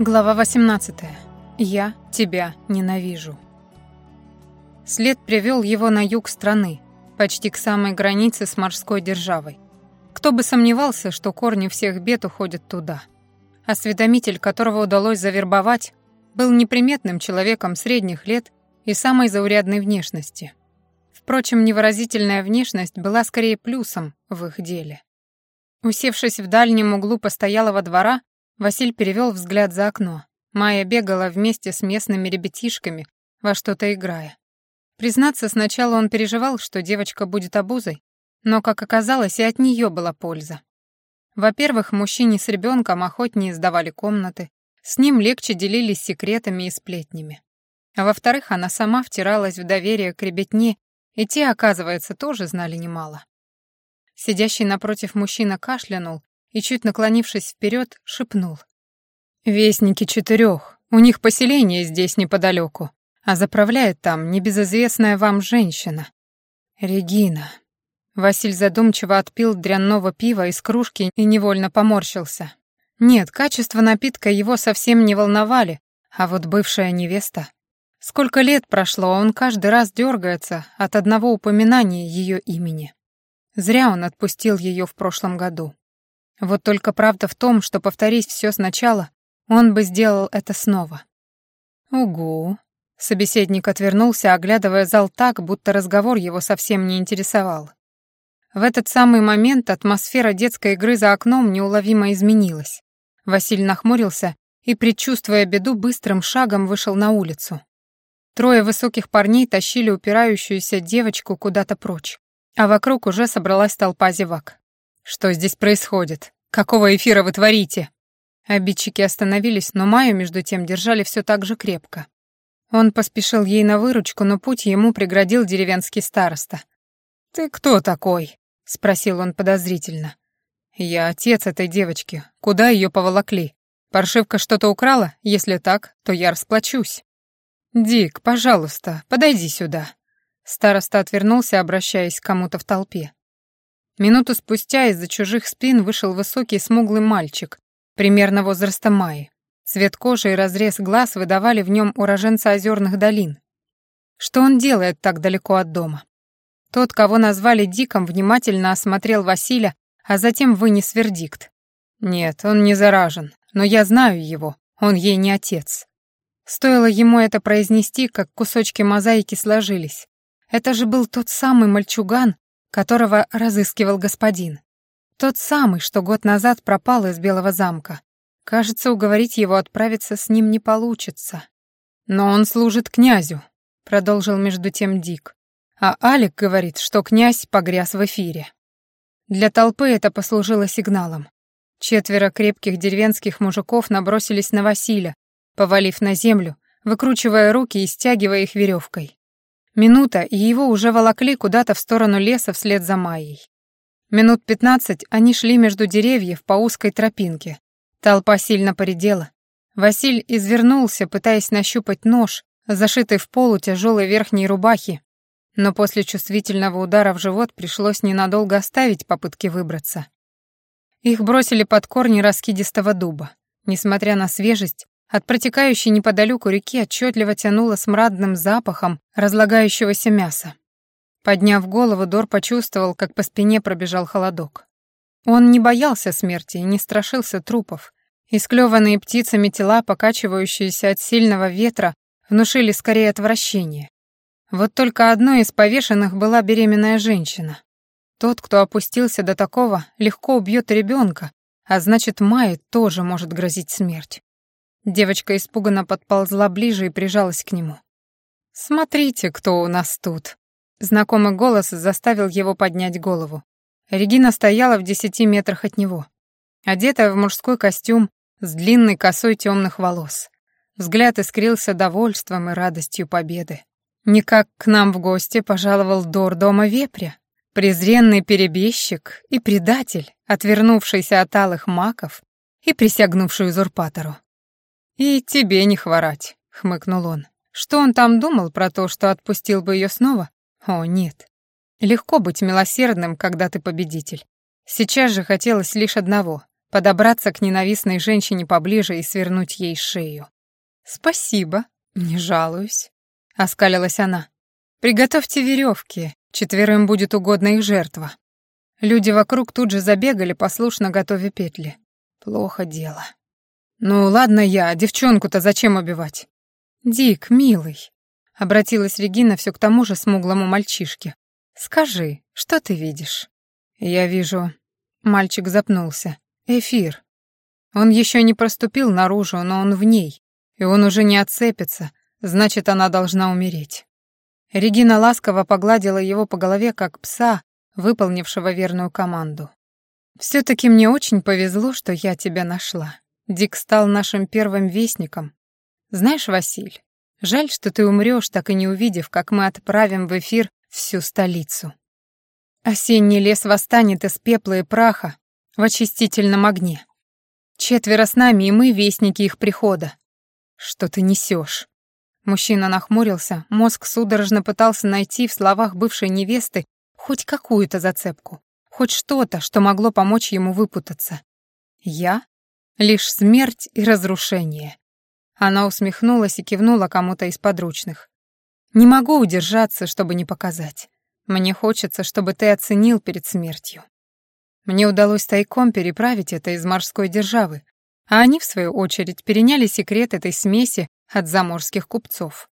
Глава 18. Я тебя ненавижу. След привел его на юг страны, почти к самой границе с морской державой. Кто бы сомневался, что корни всех бед уходят туда. Осведомитель, которого удалось завербовать, был неприметным человеком средних лет и самой заурядной внешности. Впрочем, невыразительная внешность была скорее плюсом в их деле. Усевшись в дальнем углу постоялого двора, Василь перевел взгляд за окно. Майя бегала вместе с местными ребятишками, во что-то играя. Признаться, сначала он переживал, что девочка будет обузой, но, как оказалось, и от нее была польза. Во-первых, мужчине с ребенком охотнее сдавали комнаты, с ним легче делились секретами и сплетнями. А во-вторых, она сама втиралась в доверие к ребятне, и те, оказывается, тоже знали немало. Сидящий напротив мужчина кашлянул и, чуть наклонившись вперед, шепнул. «Вестники четырех. У них поселение здесь неподалеку, а заправляет там небезызвестная вам женщина. Регина». Василь задумчиво отпил дрянного пива из кружки и невольно поморщился. Нет, качество напитка его совсем не волновали, а вот бывшая невеста. Сколько лет прошло, а он каждый раз дергается от одного упоминания ее имени. Зря он отпустил ее в прошлом году. Вот только правда в том, что повторить все сначала, он бы сделал это снова. «Угу». Собеседник отвернулся, оглядывая зал так, будто разговор его совсем не интересовал. В этот самый момент атмосфера детской игры за окном неуловимо изменилась. Василь нахмурился и, предчувствуя беду, быстрым шагом вышел на улицу. Трое высоких парней тащили упирающуюся девочку куда-то прочь, а вокруг уже собралась толпа зевак. «Что здесь происходит? Какого эфира вы творите?» Обидчики остановились, но Майю, между тем, держали все так же крепко. Он поспешил ей на выручку, но путь ему преградил деревенский староста. «Ты кто такой?» — спросил он подозрительно. «Я отец этой девочки. Куда ее поволокли? Паршивка что-то украла? Если так, то я расплачусь». «Дик, пожалуйста, подойди сюда». Староста отвернулся, обращаясь к кому-то в толпе. Минуту спустя из-за чужих спин вышел высокий смуглый мальчик, примерно возраста Майи. Цвет кожи и разрез глаз выдавали в нем уроженца озерных долин. Что он делает так далеко от дома? Тот, кого назвали Диком, внимательно осмотрел Василия, а затем вынес вердикт. Нет, он не заражен, но я знаю его, он ей не отец. Стоило ему это произнести, как кусочки мозаики сложились. Это же был тот самый мальчуган, которого разыскивал господин. Тот самый, что год назад пропал из Белого замка. Кажется, уговорить его отправиться с ним не получится. Но он служит князю, продолжил между тем Дик. А Алик говорит, что князь погряз в эфире. Для толпы это послужило сигналом. Четверо крепких деревенских мужиков набросились на Василия, повалив на землю, выкручивая руки и стягивая их веревкой. Минута, и его уже волокли куда-то в сторону леса вслед за Майей. Минут пятнадцать они шли между деревьев по узкой тропинке. Толпа сильно поредела. Василь извернулся, пытаясь нащупать нож, зашитый в полу тяжелой верхней рубахи, но после чувствительного удара в живот пришлось ненадолго оставить попытки выбраться. Их бросили под корни раскидистого дуба. Несмотря на свежесть, от протекающей неподалеку реки отчетливо тянуло смрадным запахом разлагающегося мяса. Подняв голову, Дор почувствовал, как по спине пробежал холодок. Он не боялся смерти и не страшился трупов. Исклёванные птицами тела, покачивающиеся от сильного ветра, внушили скорее отвращение. Вот только одной из повешенных была беременная женщина. Тот, кто опустился до такого, легко убьет ребенка, а значит, Майе тоже может грозить смерть. Девочка испуганно подползла ближе и прижалась к нему. «Смотрите, кто у нас тут!» Знакомый голос заставил его поднять голову. Регина стояла в десяти метрах от него, одетая в мужской костюм с длинной косой темных волос. Взгляд искрился довольством и радостью победы. Никак к нам в гости пожаловал Дор дома вепря, презренный перебежчик и предатель, отвернувшийся от алых маков и присягнувший узурпатору. «И тебе не хворать», — хмыкнул он. Что он там думал про то, что отпустил бы ее снова? О, нет. Легко быть милосердным, когда ты победитель. Сейчас же хотелось лишь одного подобраться к ненавистной женщине поближе и свернуть ей шею. «Спасибо, не жалуюсь», — оскалилась она. «Приготовьте веревки, четверым будет угодна их жертва». Люди вокруг тут же забегали, послушно готовя петли. Плохо дело. «Ну, ладно я, девчонку-то зачем убивать?» «Дик, милый», — обратилась Регина все к тому же смуглому мальчишке. «Скажи, что ты видишь?» «Я вижу...» Мальчик запнулся. «Эфир. Он еще не проступил наружу, но он в ней, и он уже не отцепится, значит, она должна умереть». Регина ласково погладила его по голове, как пса, выполнившего верную команду. «Все-таки мне очень повезло, что я тебя нашла. Дик стал нашим первым вестником. Знаешь, Василь, жаль, что ты умрешь, так и не увидев, как мы отправим в эфир всю столицу. Осенний лес восстанет из пепла и праха в очистительном огне. Четверо с нами, и мы вестники их прихода. Что ты несешь? Мужчина нахмурился, мозг судорожно пытался найти в словах бывшей невесты хоть какую-то зацепку, хоть что-то, что могло помочь ему выпутаться. Я? Лишь смерть и разрушение. Она усмехнулась и кивнула кому-то из подручных. Не могу удержаться, чтобы не показать. Мне хочется, чтобы ты оценил перед смертью. Мне удалось тайком переправить это из морской державы, а они, в свою очередь, переняли секрет этой смеси от заморских купцов.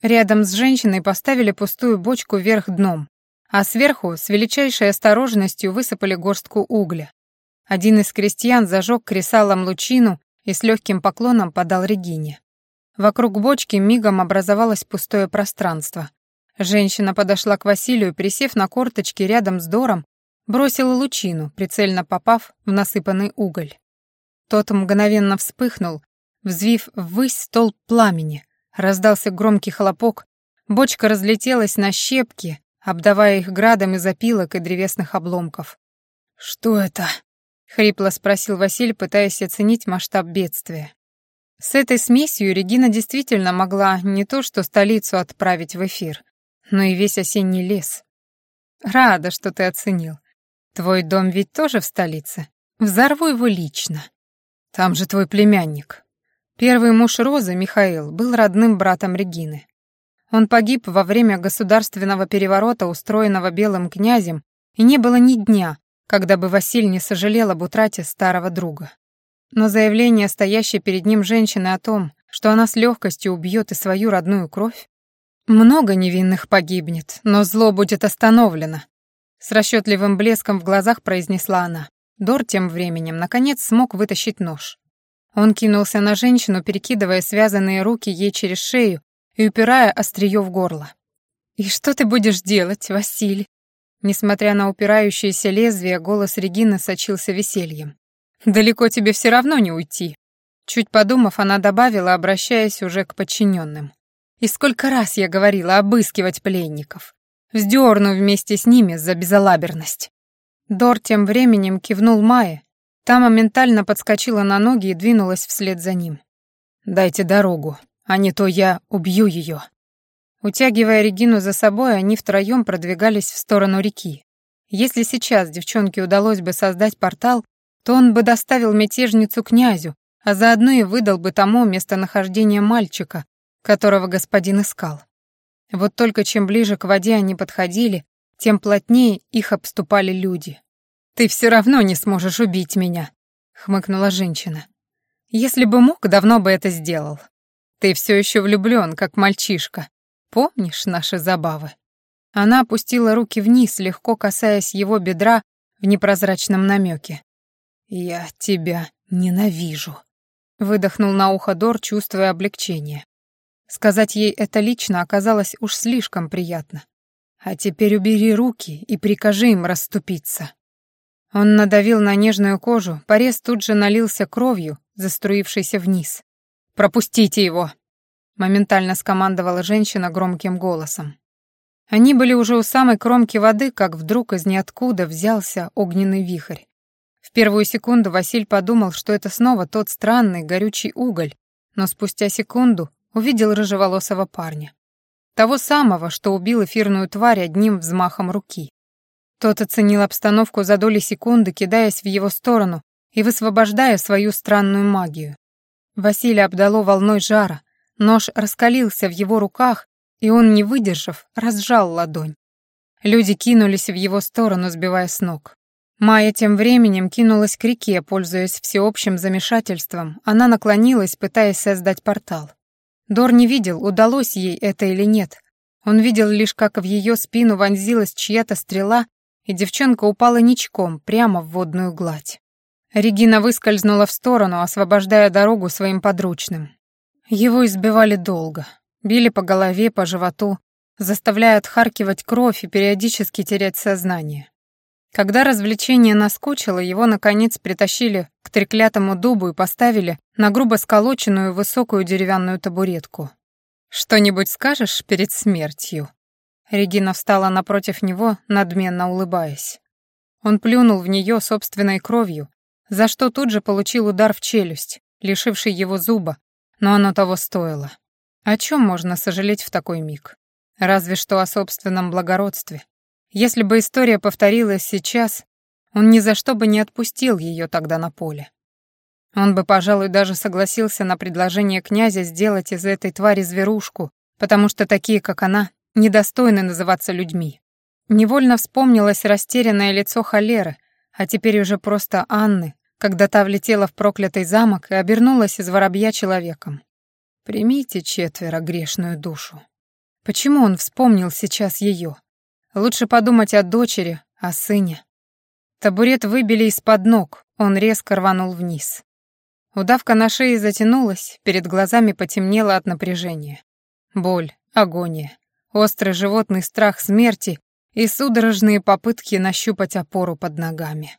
Рядом с женщиной поставили пустую бочку вверх дном, а сверху с величайшей осторожностью высыпали горстку угля. Один из крестьян зажег кресалом лучину и с легким поклоном подал Регине. Вокруг бочки мигом образовалось пустое пространство. Женщина подошла к Василию, присев на корточки рядом с Дором, бросила лучину, прицельно попав в насыпанный уголь. Тот мгновенно вспыхнул, взвив ввысь столб пламени. Раздался громкий хлопок, бочка разлетелась на щепки, обдавая их градом из опилок и древесных обломков. «Что это?» — хрипло спросил Василий, пытаясь оценить масштаб бедствия. С этой смесью Регина действительно могла не то что столицу отправить в эфир, но и весь осенний лес. Рада, что ты оценил. Твой дом ведь тоже в столице. Взорву его лично. Там же твой племянник. Первый муж Розы, Михаил, был родным братом Регины. Он погиб во время государственного переворота, устроенного белым князем, и не было ни дня, когда бы Василь не сожалел об утрате старого друга. Но заявление стоящей перед ним женщины о том, что она с легкостью убьет и свою родную кровь, много невинных погибнет, но зло будет остановлено. С расчетливым блеском в глазах произнесла она. Дор тем временем, наконец, смог вытащить нож. Он кинулся на женщину, перекидывая связанные руки ей через шею и упирая острие в горло. «И что ты будешь делать, Василий?» Несмотря на упирающееся лезвие, голос Регины сочился весельем. «Далеко тебе все равно не уйти». Чуть подумав, она добавила, обращаясь уже к подчиненным. «И сколько раз я говорила обыскивать пленников. Вздерну вместе с ними за безалаберность». Дор тем временем кивнул Майе. Та моментально подскочила на ноги и двинулась вслед за ним. «Дайте дорогу, а не то я убью ее». Утягивая Регину за собой, они втроем продвигались в сторону реки. Если сейчас девчонке удалось бы создать портал, то он бы доставил мятежницу князю, а заодно и выдал бы тому местонахождение мальчика, которого господин искал. Вот только чем ближе к воде они подходили, тем плотнее их обступали люди. «Ты все равно не сможешь убить меня», — хмыкнула женщина. «Если бы мог, давно бы это сделал. Ты все еще влюблен, как мальчишка, Помнишь наши забавы?» Она опустила руки вниз, легко касаясь его бедра в непрозрачном намеке. «Я тебя ненавижу», — выдохнул на ухо Дор, чувствуя облегчение. Сказать ей это лично оказалось уж слишком приятно. «А теперь убери руки и прикажи им расступиться». Он надавил на нежную кожу, порез тут же налился кровью, заструившейся вниз. «Пропустите его!» Моментально скомандовала женщина громким голосом. Они были уже у самой кромки воды, как вдруг из ниоткуда взялся огненный вихрь. В первую секунду Василь подумал, что это снова тот странный горючий уголь, но спустя секунду увидел рыжеволосого парня. Того самого, что убил эфирную тварь одним взмахом руки. Тот оценил обстановку за доли секунды, кидаясь в его сторону, и высвобождая свою странную магию. Василия обдало волной жара, нож раскалился в его руках, и он, не выдержав, разжал ладонь. Люди кинулись в его сторону, сбивая с ног. Майя тем временем кинулась к реке, пользуясь всеобщим замешательством. Она наклонилась, пытаясь создать портал. Дор не видел, удалось ей это или нет. Он видел лишь, как в ее спину вонзилась чья-то стрела, и девчонка упала ничком, прямо в водную гладь. Регина выскользнула в сторону, освобождая дорогу своим подручным. Его избивали долго. Били по голове, по животу, заставляя отхаркивать кровь и периодически терять сознание. Когда развлечение наскучило, его, наконец, притащили к треклятому дубу и поставили на грубо сколоченную высокую деревянную табуретку. «Что-нибудь скажешь перед смертью?» Регина встала напротив него, надменно улыбаясь. Он плюнул в нее собственной кровью, за что тут же получил удар в челюсть, лишивший его зуба, но оно того стоило. О чем можно сожалеть в такой миг? Разве что о собственном благородстве. Если бы история повторилась сейчас, он ни за что бы не отпустил ее тогда на поле. Он бы, пожалуй, даже согласился на предложение князя сделать из этой твари зверушку, потому что такие, как она, недостойны называться людьми. Невольно вспомнилось растерянное лицо холеры, а теперь уже просто Анны, когда та влетела в проклятый замок и обернулась из воробья человеком. Примите четверо грешную душу. Почему он вспомнил сейчас ее? Лучше подумать о дочери, о сыне. Табурет выбили из-под ног, он резко рванул вниз. Удавка на шее затянулась, перед глазами потемнело от напряжения. Боль, агония, острый животный страх смерти и судорожные попытки нащупать опору под ногами.